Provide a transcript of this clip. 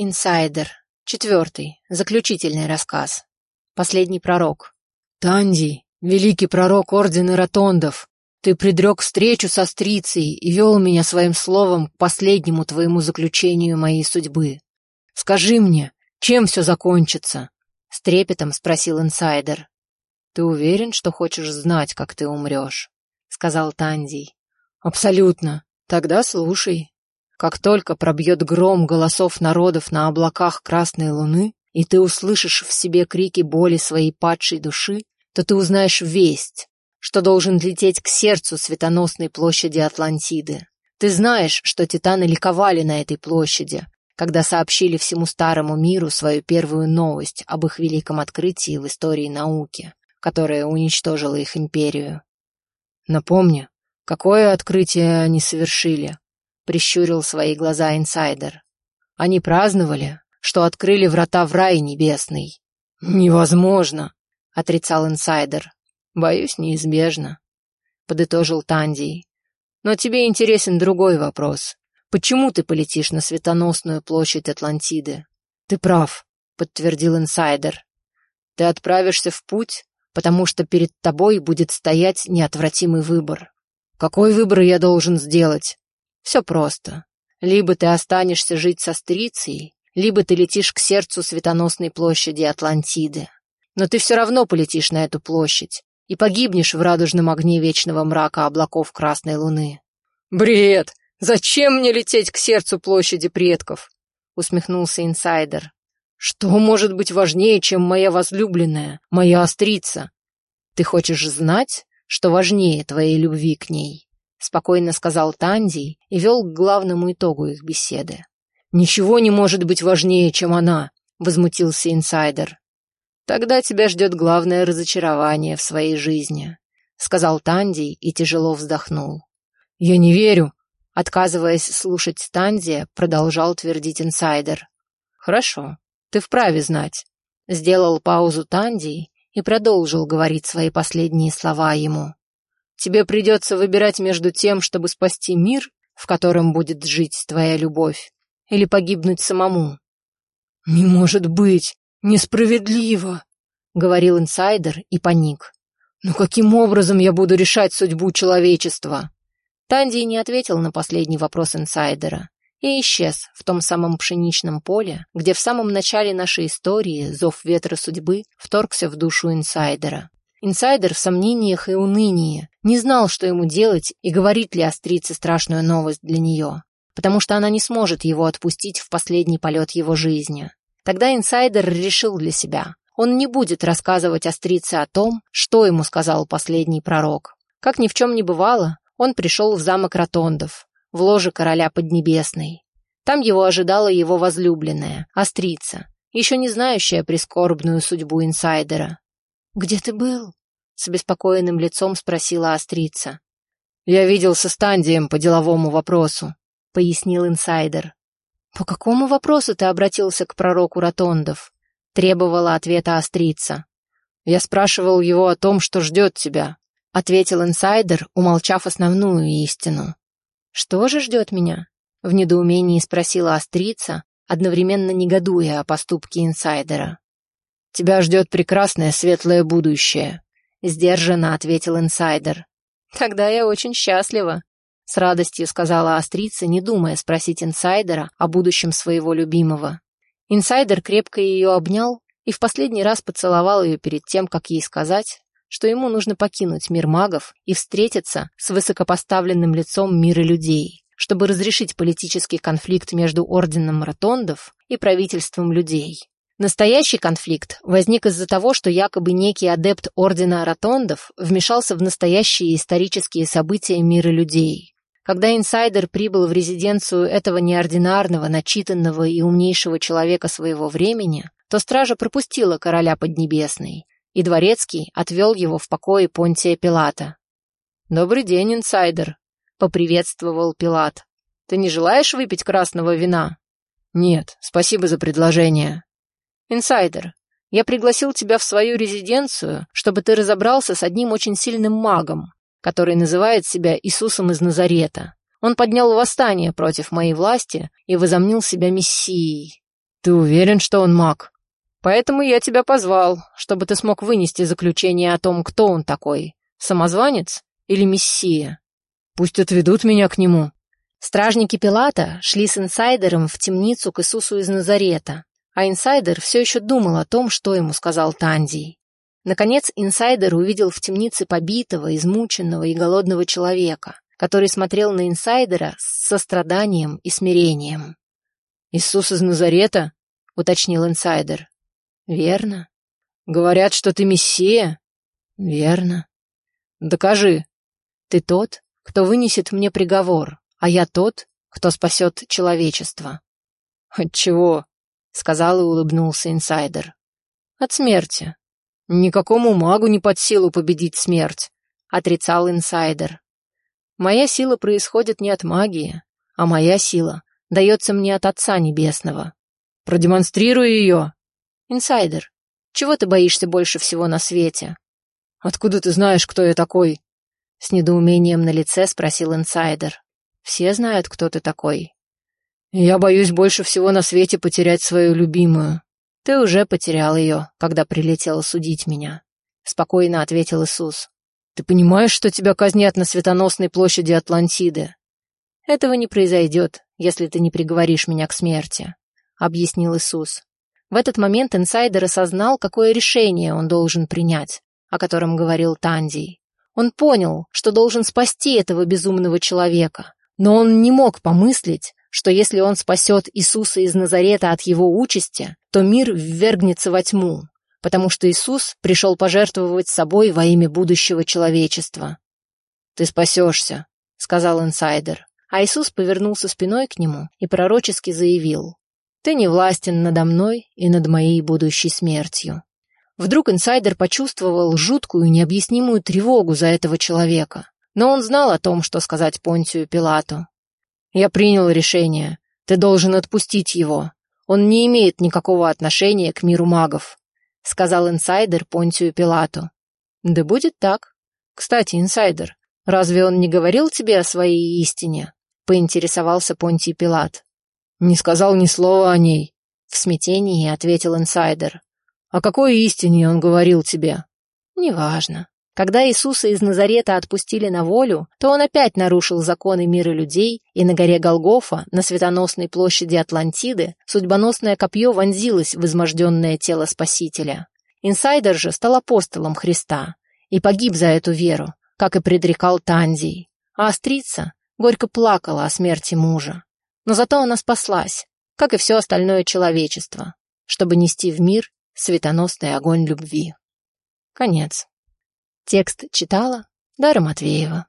Инсайдер. Четвертый. Заключительный рассказ. Последний пророк. Танди, великий пророк Ордена Ротондов, ты предрек встречу со Стрицией и вел меня своим словом к последнему твоему заключению моей судьбы. Скажи мне, чем все закончится? С трепетом спросил инсайдер. Ты уверен, что хочешь знать, как ты умрешь? Сказал Тандий. Абсолютно. Тогда слушай. Как только пробьет гром голосов народов на облаках Красной Луны, и ты услышишь в себе крики боли своей падшей души, то ты узнаешь весть, что должен лететь к сердцу светоносной площади Атлантиды. Ты знаешь, что титаны ликовали на этой площади, когда сообщили всему старому миру свою первую новость об их великом открытии в истории науки, которая уничтожила их империю. Напомни, какое открытие они совершили? Прищурил свои глаза инсайдер. Они праздновали, что открыли врата в рай небесный. Невозможно, отрицал инсайдер. Боюсь, неизбежно, подытожил Тандий. Но тебе интересен другой вопрос. Почему ты полетишь на светоносную площадь Атлантиды? Ты прав, подтвердил инсайдер. Ты отправишься в путь, потому что перед тобой будет стоять неотвратимый выбор. Какой выбор я должен сделать? Все просто. Либо ты останешься жить со Стрицией, либо ты летишь к сердцу светоносной площади Атлантиды. Но ты все равно полетишь на эту площадь и погибнешь в радужном огне вечного мрака облаков Красной Луны. «Бред! Зачем мне лететь к сердцу площади предков?» усмехнулся инсайдер. «Что может быть важнее, чем моя возлюбленная, моя острица? Ты хочешь знать, что важнее твоей любви к ней?» — спокойно сказал Танди и вел к главному итогу их беседы. «Ничего не может быть важнее, чем она», — возмутился инсайдер. «Тогда тебя ждет главное разочарование в своей жизни», — сказал Танди и тяжело вздохнул. «Я не верю», — отказываясь слушать Танди, продолжал твердить инсайдер. «Хорошо, ты вправе знать», — сделал паузу Танди и продолжил говорить свои последние слова ему. Тебе придется выбирать между тем, чтобы спасти мир, в котором будет жить твоя любовь, или погибнуть самому. «Не может быть! Несправедливо!» — говорил инсайдер и паник. «Но каким образом я буду решать судьбу человечества?» Танди не ответил на последний вопрос инсайдера и исчез в том самом пшеничном поле, где в самом начале нашей истории зов ветра судьбы вторгся в душу инсайдера. Инсайдер в сомнениях и унынии не знал, что ему делать и говорит ли Острице страшную новость для нее, потому что она не сможет его отпустить в последний полет его жизни. Тогда инсайдер решил для себя. Он не будет рассказывать Острице о том, что ему сказал последний пророк. Как ни в чем не бывало, он пришел в замок Ротондов, в ложе короля Поднебесной. Там его ожидала его возлюбленная, Острица, еще не знающая прискорбную судьбу инсайдера. «Где ты был?» — с обеспокоенным лицом спросила Острица. «Я виделся с Тандием по деловому вопросу», — пояснил инсайдер. «По какому вопросу ты обратился к пророку Ротондов?» — требовала ответа Острица. «Я спрашивал его о том, что ждет тебя», — ответил инсайдер, умолчав основную истину. «Что же ждет меня?» — в недоумении спросила Острица, одновременно негодуя о поступке инсайдера. «Тебя ждет прекрасное светлое будущее», — сдержанно ответил инсайдер. «Тогда я очень счастлива», — с радостью сказала Острица, не думая спросить инсайдера о будущем своего любимого. Инсайдер крепко ее обнял и в последний раз поцеловал ее перед тем, как ей сказать, что ему нужно покинуть мир магов и встретиться с высокопоставленным лицом мира людей, чтобы разрешить политический конфликт между Орденом Ротондов и правительством людей. Настоящий конфликт возник из-за того, что якобы некий адепт Ордена Ротондов вмешался в настоящие исторические события мира людей. Когда инсайдер прибыл в резиденцию этого неординарного, начитанного и умнейшего человека своего времени, то стража пропустила короля Поднебесной, и дворецкий отвел его в покое Понтия Пилата. «Добрый день, инсайдер», — поприветствовал Пилат. «Ты не желаешь выпить красного вина?» «Нет, спасибо за предложение», «Инсайдер, я пригласил тебя в свою резиденцию, чтобы ты разобрался с одним очень сильным магом, который называет себя Иисусом из Назарета. Он поднял восстание против моей власти и возомнил себя мессией». Ты уверен, что он маг? Поэтому я тебя позвал, чтобы ты смог вынести заключение о том, кто он такой. Самозванец или мессия? Пусть отведут меня к нему. Стражники Пилата шли с инсайдером в темницу к Иисусу из Назарета, а инсайдер все еще думал о том, что ему сказал Тандий. Наконец, инсайдер увидел в темнице побитого, измученного и голодного человека, который смотрел на инсайдера с состраданием и смирением. «Иисус из Назарета?» — уточнил инсайдер. «Верно. Говорят, что ты мессия?» «Верно. Докажи. Ты тот, кто вынесет мне приговор, а я тот, кто спасет человечество». «От чего?» — сказал и улыбнулся инсайдер. «От смерти. Никакому магу не под силу победить смерть», — отрицал инсайдер. «Моя сила происходит не от магии, а моя сила дается мне от Отца Небесного. Продемонстрируй ее!» «Инсайдер, чего ты боишься больше всего на свете?» «Откуда ты знаешь, кто я такой?» С недоумением на лице спросил инсайдер. «Все знают, кто ты такой». «Я боюсь больше всего на свете потерять свою любимую». «Ты уже потерял ее, когда прилетел судить меня», — спокойно ответил Иисус. «Ты понимаешь, что тебя казнят на светоносной площади Атлантиды?» «Этого не произойдет, если ты не приговоришь меня к смерти», — объяснил Иисус. В этот момент инсайдер осознал, какое решение он должен принять, о котором говорил Тандий. Он понял, что должен спасти этого безумного человека, но он не мог помыслить, что если он спасет Иисуса из Назарета от его участи, то мир ввергнется во тьму, потому что Иисус пришел пожертвовать собой во имя будущего человечества. «Ты спасешься», — сказал инсайдер. А Иисус повернулся спиной к нему и пророчески заявил, «Ты не властен надо мной и над моей будущей смертью». Вдруг инсайдер почувствовал жуткую, необъяснимую тревогу за этого человека. Но он знал о том, что сказать Понтию Пилату. «Я принял решение. Ты должен отпустить его. Он не имеет никакого отношения к миру магов», — сказал инсайдер Понтию Пилату. «Да будет так. Кстати, инсайдер, разве он не говорил тебе о своей истине?» — поинтересовался Понтий Пилат. «Не сказал ни слова о ней», — в смятении ответил инсайдер. «О какой истине он говорил тебе?» «Неважно. Когда Иисуса из Назарета отпустили на волю, то он опять нарушил законы мира людей, и на горе Голгофа, на светоносной площади Атлантиды, судьбоносное копье вонзилось в изможденное тело Спасителя. Инсайдер же стал апостолом Христа и погиб за эту веру, как и предрекал Тандий. А Астрица горько плакала о смерти мужа. Но зато она спаслась, как и все остальное человечество, чтобы нести в мир светоносный огонь любви. Конец. Текст читала Дара Матвеева.